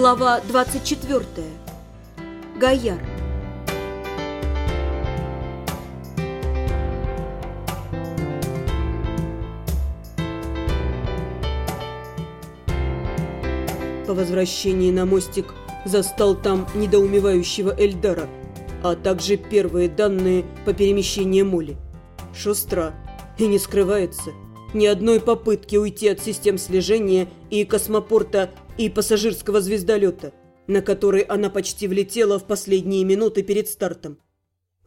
Глава 24. Гаяр. По возвращении на мостик застал там недоумевающего Эльдара, а также первые данные по перемещению Моли. Шустра и не скрывается. Ни одной попытки уйти от систем слежения и космопорта и пассажирского звездолета, на который она почти влетела в последние минуты перед стартом.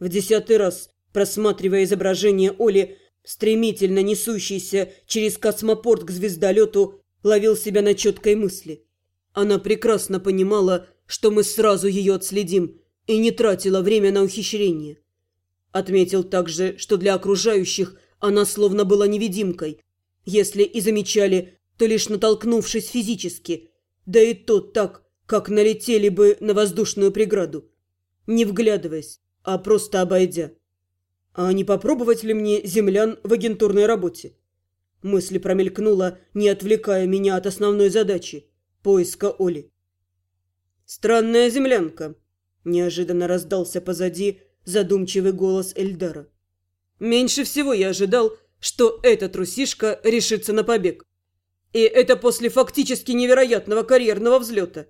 В десятый раз, просматривая изображение Оли, стремительно несущийся через космопорт к звездолету, ловил себя на четкой мысли. Она прекрасно понимала, что мы сразу ее отследим, и не тратила время на ухищрение. Отметил также, что для окружающих она словно была невидимкой. Если и замечали, то лишь натолкнувшись физически, да и то так, как налетели бы на воздушную преграду. Не вглядываясь, а просто обойдя. А не попробовать ли мне землян в агентурной работе? Мысль промелькнула, не отвлекая меня от основной задачи – поиска Оли. «Странная землянка», – неожиданно раздался позади задумчивый голос Эльдара. «Меньше всего я ожидал, что эта трусишка решится на побег. И это после фактически невероятного карьерного взлета.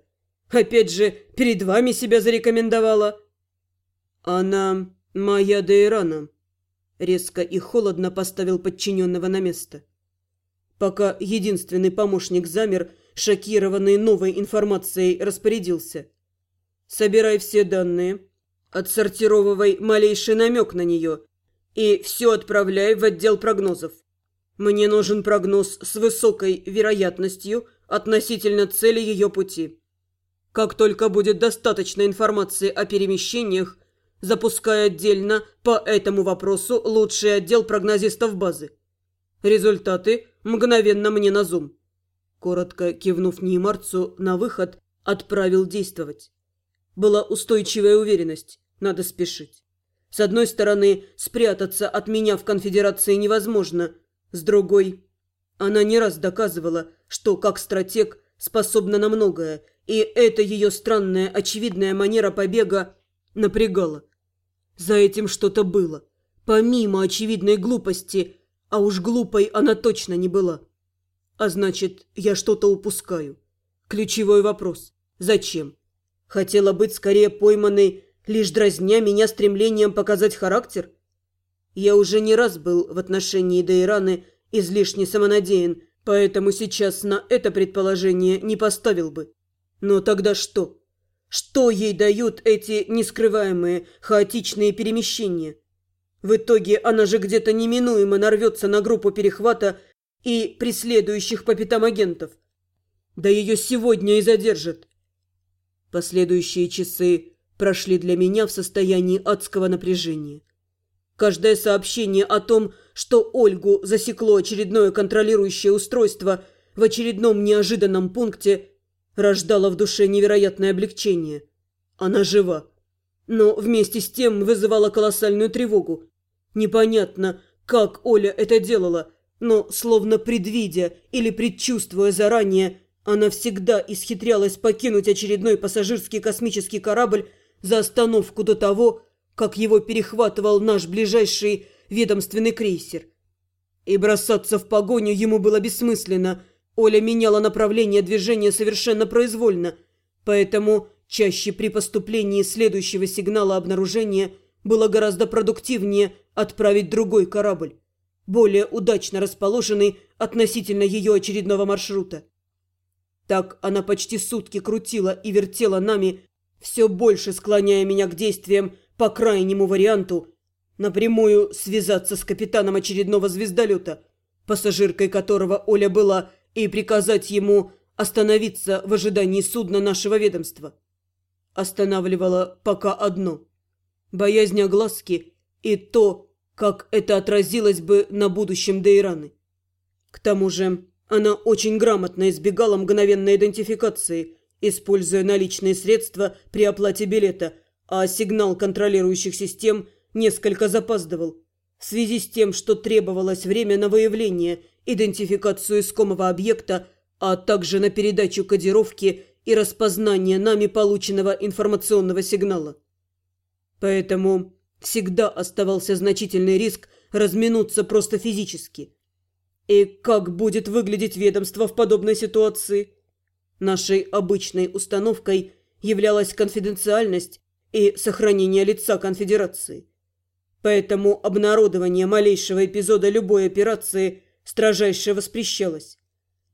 Опять же, перед вами себя зарекомендовала». «Она моя Дейрана», – резко и холодно поставил подчиненного на место. Пока единственный помощник замер, шокированный новой информацией, распорядился. «Собирай все данные, отсортировывай малейший намек на нее и все отправляй в отдел прогнозов. Мне нужен прогноз с высокой вероятностью относительно цели ее пути. Как только будет достаточно информации о перемещениях, запускаю отдельно по этому вопросу лучший отдел прогнозистов базы. Результаты мгновенно мне на зум. Коротко кивнув Неймарцу на выход, отправил действовать. Была устойчивая уверенность, надо спешить. С одной стороны, спрятаться от меня в конфедерации невозможно – с другой, она не раз доказывала, что как стратег способна на многое, и эта ее странная очевидная манера побега напрягала. За этим что-то было, помимо очевидной глупости, а уж глупой она точно не была. А значит, я что-то упускаю. Ключевой вопрос – зачем? Хотела быть скорее пойманной, лишь дразня меня стремлением показать характер? Я уже не раз был в отношении Дейраны излишне самонадеян, поэтому сейчас на это предположение не поставил бы. Но тогда что? Что ей дают эти нескрываемые, хаотичные перемещения? В итоге она же где-то неминуемо нарвется на группу перехвата и преследующих по пятам агентов. Да ее сегодня и задержат. Последующие часы прошли для меня в состоянии адского напряжения. Каждое сообщение о том, что Ольгу засекло очередное контролирующее устройство в очередном неожиданном пункте, рождало в душе невероятное облегчение. Она жива. Но вместе с тем вызывала колоссальную тревогу. Непонятно, как Оля это делала, но, словно предвидя или предчувствуя заранее, она всегда исхитрялась покинуть очередной пассажирский космический корабль за остановку до того, как его перехватывал наш ближайший ведомственный крейсер. И бросаться в погоню ему было бессмысленно. Оля меняла направление движения совершенно произвольно, поэтому чаще при поступлении следующего сигнала обнаружения было гораздо продуктивнее отправить другой корабль, более удачно расположенный относительно ее очередного маршрута. Так она почти сутки крутила и вертела нами, все больше склоняя меня к действиям по крайнему варианту напрямую связаться с капитаном очередного звездолета, пассажиркой которого Оля была, и приказать ему остановиться в ожидании судна нашего ведомства. Останавливало пока одно – боязнь огласки и то, как это отразилось бы на будущем Дейраны. К тому же она очень грамотно избегала мгновенной идентификации, используя наличные средства при оплате билета – а сигнал контролирующих систем несколько запаздывал в связи с тем, что требовалось время на выявление, идентификацию искомого объекта, а также на передачу кодировки и распознания нами полученного информационного сигнала. Поэтому всегда оставался значительный риск разминуться просто физически. И как будет выглядеть ведомство в подобной ситуации? Нашей обычной установкой являлась конфиденциальность и сохранение лица конфедерации. Поэтому обнародование малейшего эпизода любой операции строжайше воспрещалось.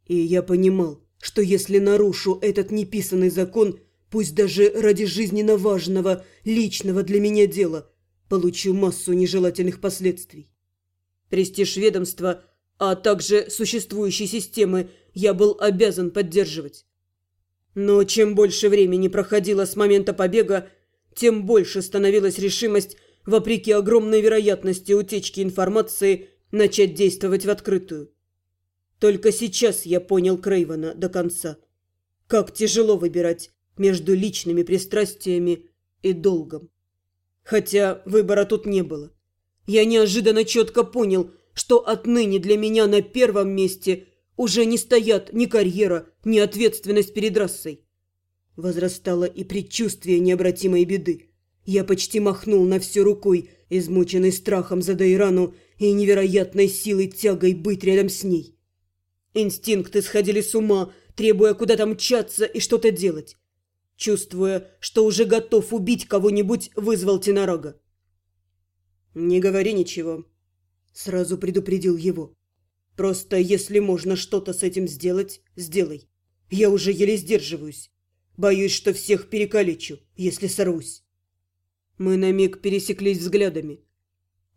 И я понимал, что если нарушу этот неписанный закон, пусть даже ради жизненно важного, личного для меня дела, получу массу нежелательных последствий. Престиж ведомства, а также существующей системы я был обязан поддерживать. Но чем больше времени проходило с момента побега, тем больше становилась решимость, вопреки огромной вероятности утечки информации, начать действовать в открытую. Только сейчас я понял Крейвена до конца. Как тяжело выбирать между личными пристрастиями и долгом. Хотя выбора тут не было. Я неожиданно четко понял, что отныне для меня на первом месте уже не стоят ни карьера, ни ответственность перед расой. Возрастало и предчувствие необратимой беды. Я почти махнул на все рукой, измученный страхом за Дайрану и невероятной силой тягой быть рядом с ней. Инстинкты сходили с ума, требуя куда-то мчаться и что-то делать. Чувствуя, что уже готов убить кого-нибудь, вызвал Тенорога. «Не говори ничего», — сразу предупредил его. «Просто если можно что-то с этим сделать, сделай. Я уже еле сдерживаюсь. Боюсь, что всех перекалечу, если сорвусь». Мы на миг пересеклись взглядами.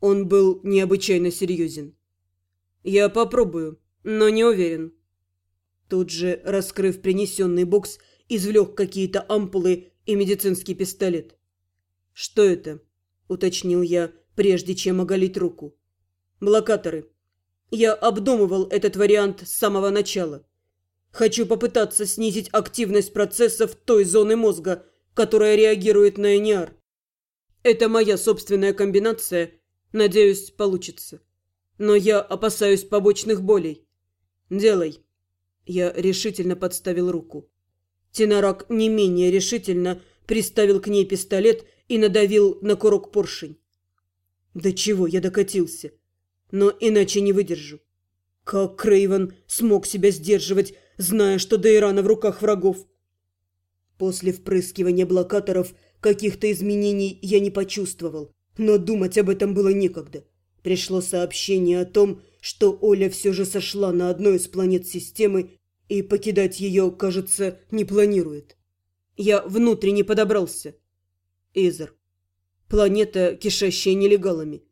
Он был необычайно серьезен. «Я попробую, но не уверен». Тут же, раскрыв принесенный бокс, извлек какие-то ампулы и медицинский пистолет. «Что это?» – уточнил я, прежде чем оголить руку. «Блокаторы. Я обдумывал этот вариант с самого начала. Хочу попытаться снизить активность процессов той зоны мозга, которая реагирует на ЭНИАР. Это моя собственная комбинация. Надеюсь, получится. Но я опасаюсь побочных болей. Делай. Я решительно подставил руку. Тенорак не менее решительно приставил к ней пистолет и надавил на курок поршень. До чего я докатился? Но иначе не выдержу. Как Крейвен смог себя сдерживать, зная, что Дейрана в руках врагов? После впрыскивания блокаторов каких-то изменений я не почувствовал, но думать об этом было некогда. Пришло сообщение о том, что Оля все же сошла на одной из планет системы и покидать ее, кажется, не планирует. Я внутренне подобрался. Эзер. Планета, кишащая нелегалами.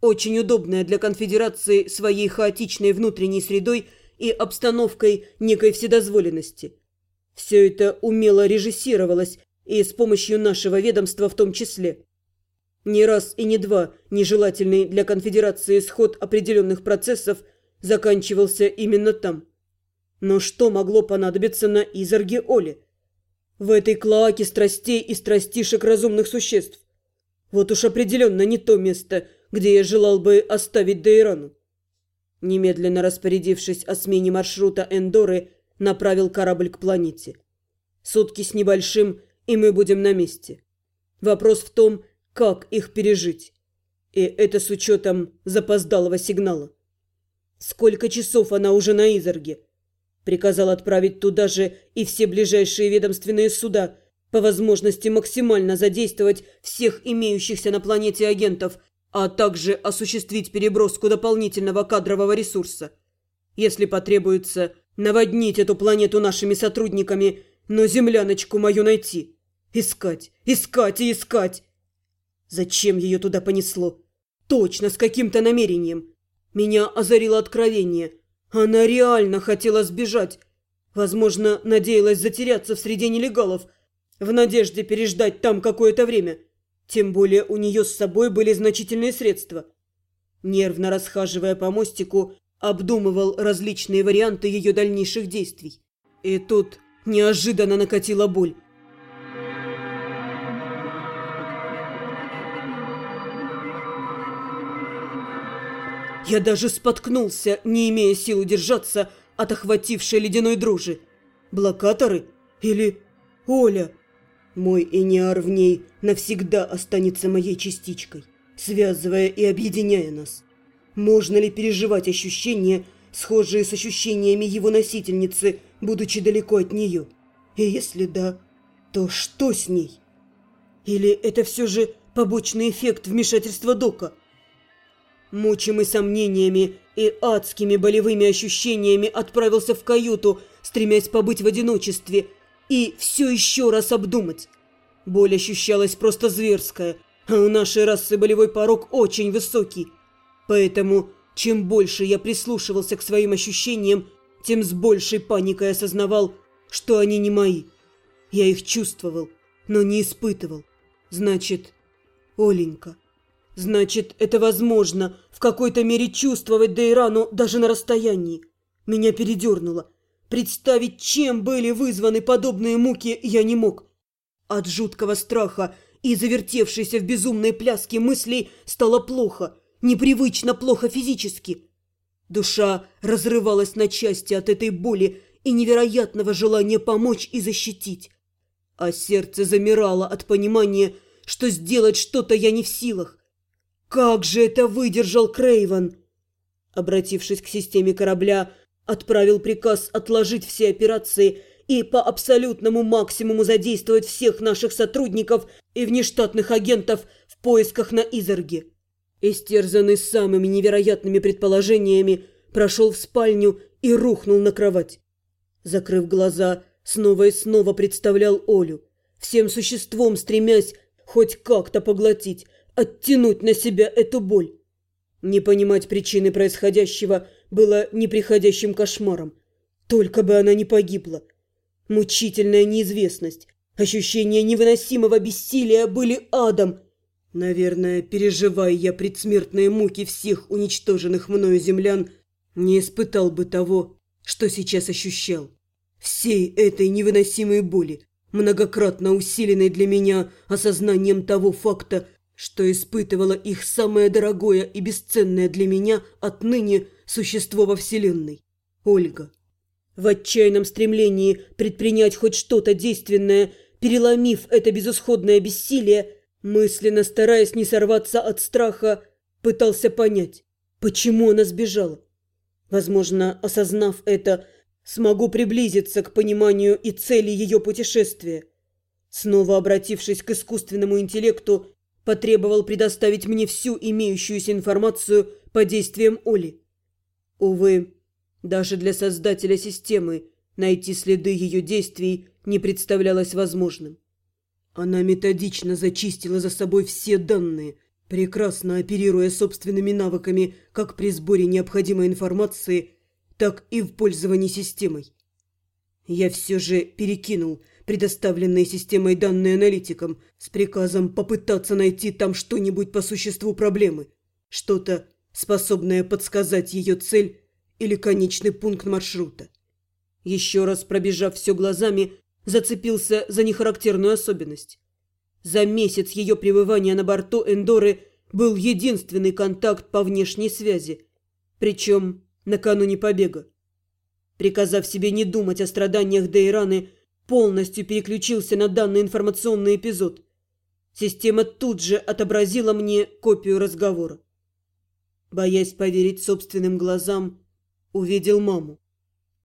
Очень удобная для конфедерации своей хаотичной внутренней средой и обстановкой некой вседозволенности. Все это умело режиссировалось и с помощью нашего ведомства в том числе. Не раз и не два нежелательный для конфедерации исход определенных процессов заканчивался именно там. Но что могло понадобиться на Изарге Оле? В этой клоаке страстей и страстишек разумных существ. Вот уж определенно не то место, где я желал бы оставить Дейрану. Немедленно распорядившись о смене маршрута Эндоры, направил корабль к планете. Сутки с небольшим, и мы будем на месте. Вопрос в том, как их пережить. И это с учетом запоздалого сигнала. Сколько часов она уже на Изорге? Приказал отправить туда же и все ближайшие ведомственные суда, по возможности максимально задействовать всех имеющихся на планете агентов, а также осуществить переброску дополнительного кадрового ресурса. Если потребуется, наводнить эту планету нашими сотрудниками, но земляночку мою найти. Искать, искать и искать. Зачем ее туда понесло? Точно, с каким-то намерением. Меня озарило откровение – она реально хотела сбежать. Возможно, надеялась затеряться в среде нелегалов, в надежде переждать там какое-то время. Тем более у нее с собой были значительные средства. Нервно расхаживая по мостику, обдумывал различные варианты ее дальнейших действий. И тут неожиданно накатила боль. Я даже споткнулся, не имея сил удержаться от охватившей ледяной дрожи. Блокаторы? Или Оля! Мой Эниар в ней навсегда останется моей частичкой, связывая и объединяя нас. Можно ли переживать ощущения, схожие с ощущениями его носительницы, будучи далеко от нее? И если да, то что с ней? Или это все же побочный эффект вмешательства Дока? Мучимый сомнениями и адскими болевыми ощущениями отправился в каюту, стремясь побыть в одиночестве и все еще раз обдумать. Боль ощущалась просто зверская, а у нашей расы болевой порог очень высокий. Поэтому, чем больше я прислушивался к своим ощущениям, тем с большей паникой осознавал, что они не мои. Я их чувствовал, но не испытывал. Значит, Оленька. Значит, это возможно в какой-то мере чувствовать Дейрану даже на расстоянии. Меня передернуло. Представить, чем были вызваны подобные муки, я не мог. От жуткого страха и завертевшейся в безумной пляске мыслей стало плохо, непривычно плохо физически. Душа разрывалась на части от этой боли и невероятного желания помочь и защитить. А сердце замирало от понимания, что сделать что-то я не в силах. Как же это выдержал Крейвен? Обратившись к системе корабля, отправил приказ отложить все операции и по абсолютному максимуму задействовать всех наших сотрудников и внештатных агентов в поисках на Изерге. Истерзанный самыми невероятными предположениями, прошел в спальню и рухнул на кровать. Закрыв глаза, снова и снова представлял Олю, всем существом стремясь хоть как-то поглотить, оттянуть на себя эту боль. Не понимать причины происходящего было неприходящим кошмаром. Только бы она не погибла. Мучительная неизвестность, ощущение невыносимого бессилия были адом. Наверное, переживая я предсмертные муки всех уничтоженных мною землян, не испытал бы того, что сейчас ощущал. Всей этой невыносимой боли, многократно усиленной для меня осознанием того факта, что испытывало их самое дорогое и бесценное для меня отныне существо во Вселенной – Ольга. В отчаянном стремлении предпринять хоть что-то действенное, переломив это безысходное бессилие, мысленно стараясь не сорваться от страха, пытался понять, почему она сбежала. Возможно, осознав это, смогу приблизиться к пониманию и цели ее путешествия. Снова обратившись к искусственному интеллекту, потребовал предоставить мне всю имеющуюся информацию по действиям Оли. Увы, даже для создателя системы найти следы ее действий не представлялось возможным. Она методично зачистила за собой все данные, прекрасно оперируя собственными навыками как при сборе необходимой информации, так и в пользовании системой. Я все же перекинул предоставленные системой данные аналитикам, с приказом попытаться найти там что-нибудь по существу проблемы, что-то, способное подсказать ее цель или конечный пункт маршрута. Еще раз пробежав все глазами, зацепился за нехарактерную особенность. За месяц ее пребывания на борту Эндоры был единственный контакт по внешней связи, причем накануне побега. Приказав себе не думать о страданиях Дейраны, полностью переключился на данный информационный эпизод. Система тут же отобразила мне копию разговора. Боясь поверить собственным глазам, увидел маму.